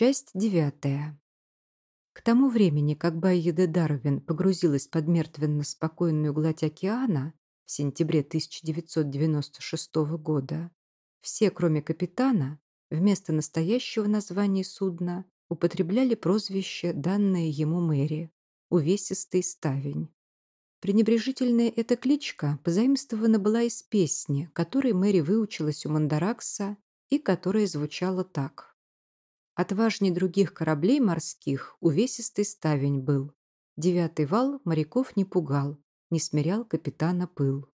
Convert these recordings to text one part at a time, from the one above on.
Часть девятая. К тому времени, как Байеде Дарвин погрузилась под мертвенно-спокойную гладь океана в сентябре 1996 года, все, кроме капитана, вместо настоящего названия судна употребляли прозвище, данное ему Мэри – «Увесистый ставень». Пренебрежительная эта кличка позаимствована была из песни, которой Мэри выучилась у Мандаракса и которая звучала так. Отважней других кораблей морских увесистый ставень был. Девятый вал моряков не пугал, не смирял капитана пыл.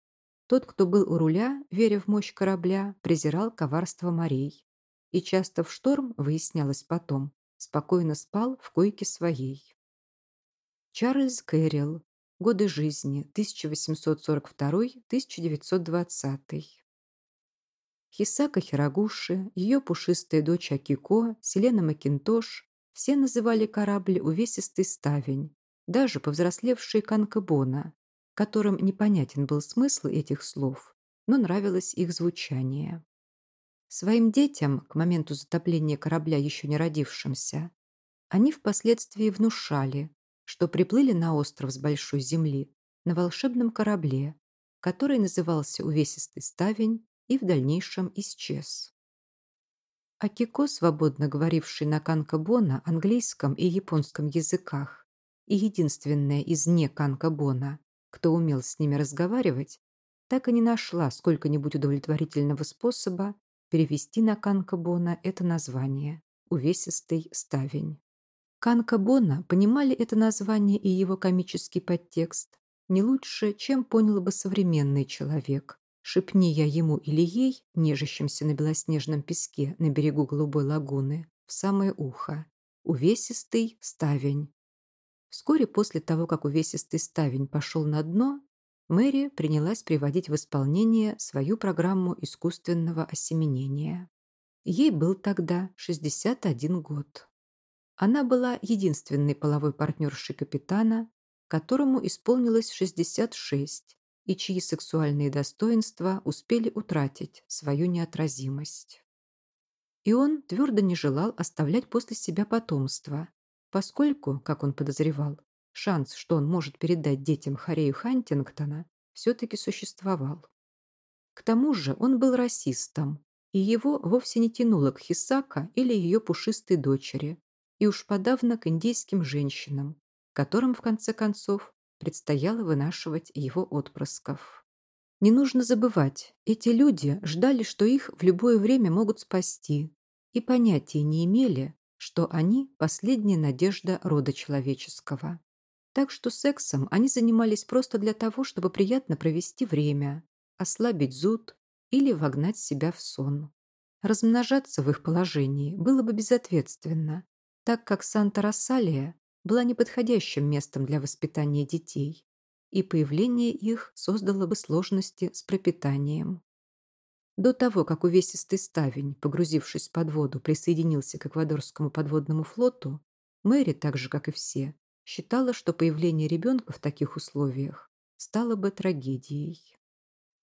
Тот, кто был у руля, веря в мощь корабля, презирал коварство морей. И часто в шторм, выяснялось потом, спокойно спал в койке своей. Чарльз Кэрилл. Годы жизни 1842-1920. Хисака Хирогуши, ее пушистая дочь Акико, Селена Макинтош – все называли корабль «увесистый ставень», даже повзрослевшие Канкабона, которым непонятен был смысл этих слов, но нравилось их звучание. Своим детям, к моменту затопления корабля еще не родившимся, они впоследствии внушали, что приплыли на остров с большой земли на волшебном корабле, который назывался «Увесистый ставень» и в дальнейшем исчез. Акико, свободно говоривший на канкабона, английском и японском языках, и единственная из не канкабона, кто умел с ними разговаривать, так и не нашла сколько-нибудь удовлетворительного способа перевести на канкабона это название «Увесистый ставень». Канкабона понимали это название и его комический подтекст не лучше, чем понял бы современный человек, Шепни я ему или ей, нежащимся на белоснежном песке на берегу голубой лагуны, в самое ухо. Увесистый ставень. Вскоре после того, как увесистый ставень пошел на дно, Мэри принялась приводить в исполнение свою программу искусственного осеменения. Ей был тогда 61 год. Она была единственной половой партнершей капитана, которому исполнилось 66, и чьи сексуальные достоинства успели утратить свою неотразимость. И он твердо не желал оставлять после себя потомство, поскольку, как он подозревал, шанс, что он может передать детям Харею Хантингтона, все-таки существовал. К тому же он был расистом, и его вовсе не тянуло к Хисака или ее пушистой дочери, и уж подавно к индейским женщинам, которым, в конце концов, предстояло вынашивать его отпрысков. Не нужно забывать, эти люди ждали, что их в любое время могут спасти, и понятия не имели, что они – последняя надежда рода человеческого. Так что сексом они занимались просто для того, чтобы приятно провести время, ослабить зуд или вогнать себя в сон. Размножаться в их положении было бы безответственно, так как Санта-Рассалия была неподходящим местом для воспитания детей, и появление их создало бы сложности с пропитанием. До того, как увесистый ставень, погрузившись под воду, присоединился к эквадорскому подводному флоту, Мэри, так же, как и все, считала, что появление ребенка в таких условиях стало бы трагедией.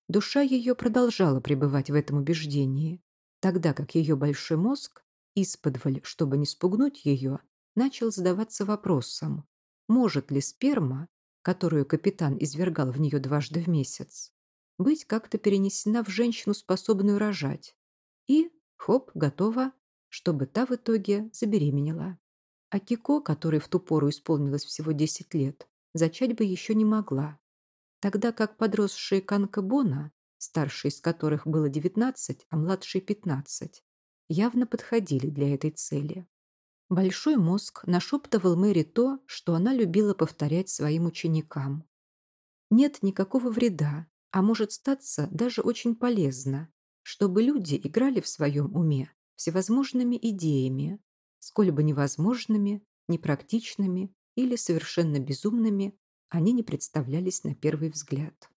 Душа ее продолжала пребывать в этом убеждении, тогда как ее большой мозг, исподволь, чтобы не спугнуть ее, начал задаваться вопросом, может ли сперма, которую капитан извергал в нее дважды в месяц, быть как-то перенесена в женщину, способную рожать. И, хоп, готова, чтобы та в итоге забеременела. А Кико, которой в ту пору исполнилось всего 10 лет, зачать бы еще не могла. Тогда как подросшие Канка Бона, старший из которых было 19, а младший 15, явно подходили для этой цели. Большой мозг нашептывал Мэри то, что она любила повторять своим ученикам. Нет никакого вреда, а может статься даже очень полезно, чтобы люди играли в своем уме всевозможными идеями, сколь бы невозможными, непрактичными или совершенно безумными они не представлялись на первый взгляд.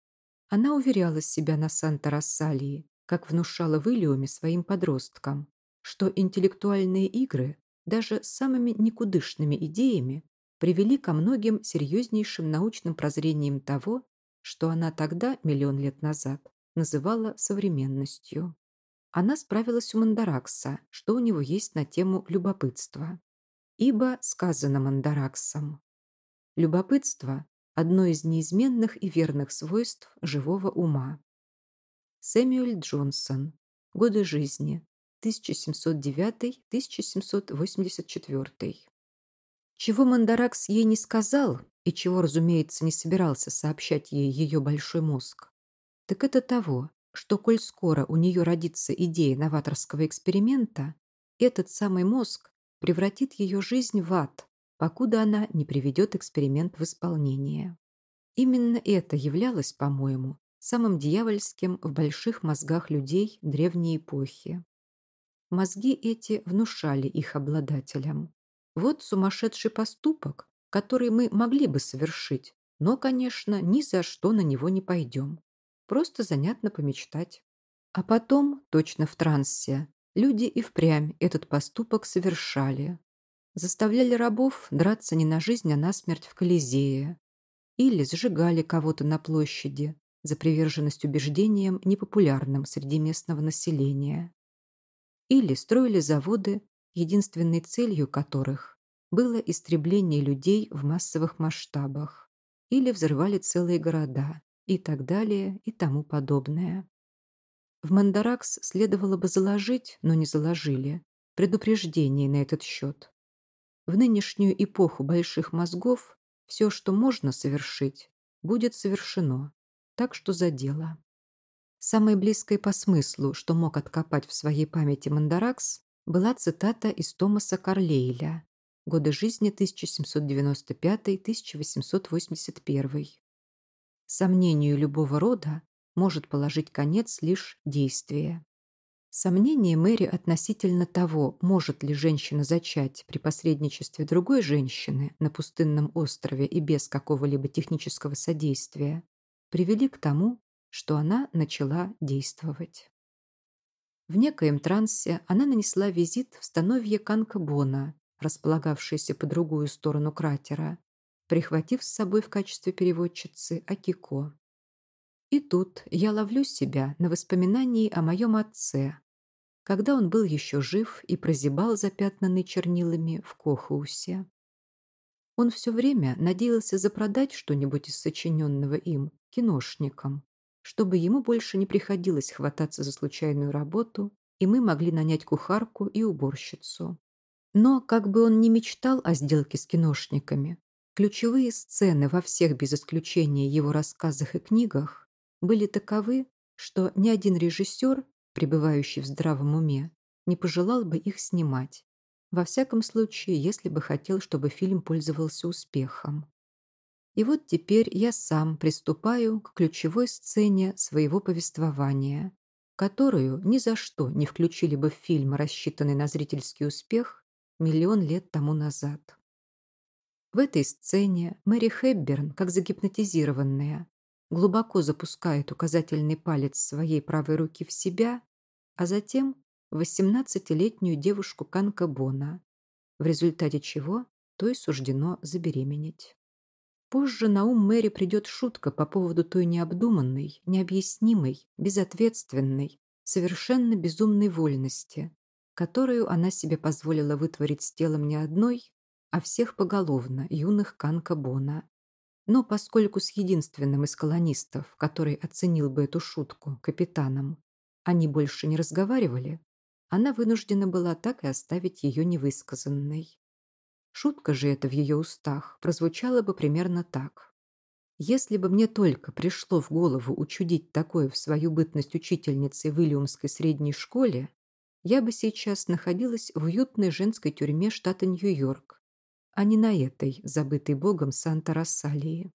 Она уверяла себя на Санта-Рассалии, как внушала в своим подросткам, что интеллектуальные игры даже самыми никудышными идеями привели ко многим серьезнейшим научным прозрениям того, что она тогда, миллион лет назад, называла современностью. она справилась у Мандаракса, что у него есть на тему любопытства. Ибо сказано Мандараксом. Любопытство – одно из неизменных и верных свойств живого ума. Сэмюэль Джонсон. Годы жизни. 1709-1784. Чего Мандаракс ей не сказал, и чего, разумеется, не собирался сообщать ей ее большой мозг, так это того, что коль скоро у нее родится идея новаторского эксперимента, этот самый мозг превратит ее жизнь в ад, покуда она не приведет эксперимент в исполнение. Именно это являлось, по-моему, самым дьявольским в больших мозгах людей древней эпохи. Мозги эти внушали их обладателям. Вот сумасшедший поступок, который мы могли бы совершить, но, конечно, ни за что на него не пойдем. Просто занятно помечтать. А потом, точно в трансе, люди и впрямь этот поступок совершали. Заставляли рабов драться не на жизнь, а на смерть в Колизее. Или сжигали кого-то на площади за приверженность убеждениям, непопулярным среди местного населения. Или строили заводы, единственной целью которых было истребление людей в массовых масштабах. Или взрывали целые города, и так далее и тому подобное. В Мандаракс следовало бы заложить, но не заложили, предупреждение на этот счет. В нынешнюю эпоху больших мозгов все, что можно совершить, будет совершено, так что за дело. Самое близкое по смыслу, что мог откопать в своей памяти Мандаракс, была цитата из Томаса Карлейля «Годы жизни 1795-1881». Сомнению любого рода может положить конец лишь действие. Сомнение Мэри относительно того, может ли женщина зачать при посредничестве другой женщины на пустынном острове и без какого-либо технического содействия, привели к тому, что она начала действовать. В некоем трансе она нанесла визит в становье Канкабона, располагавшееся по другую сторону кратера, прихватив с собой в качестве переводчицы Акико. И тут я ловлю себя на воспоминании о моем отце, когда он был еще жив и прозябал запятнанный чернилами в Кохаусе. Он все время надеялся запродать что-нибудь из сочиненного им киношникам, чтобы ему больше не приходилось хвататься за случайную работу, и мы могли нанять кухарку и уборщицу. Но, как бы он ни мечтал о сделке с киношниками, Ключевые сцены во всех без исключения его рассказах и книгах были таковы, что ни один режиссер, пребывающий в здравом уме, не пожелал бы их снимать. Во всяком случае, если бы хотел, чтобы фильм пользовался успехом. И вот теперь я сам приступаю к ключевой сцене своего повествования, которую ни за что не включили бы в фильм, рассчитанный на зрительский успех, миллион лет тому назад. В этой сцене Мэри Хэбберн, как загипнотизированная, глубоко запускает указательный палец своей правой руки в себя, а затем в 18-летнюю девушку Канка Бона, в результате чего той суждено забеременеть. Позже на ум Мэри придет шутка по поводу той необдуманной, необъяснимой, безответственной, совершенно безумной вольности, которую она себе позволила вытворить с телом не одной, а всех поголовно, юных Канка Бона. Но поскольку с единственным из колонистов, который оценил бы эту шутку, капитаном, они больше не разговаривали, она вынуждена была так и оставить ее невысказанной. Шутка же эта в ее устах прозвучала бы примерно так. Если бы мне только пришло в голову учудить такое в свою бытность учительницей в Ильумской средней школе, я бы сейчас находилась в уютной женской тюрьме штата Нью-Йорк, а не на этой, забытой богом Санта-Рассалии.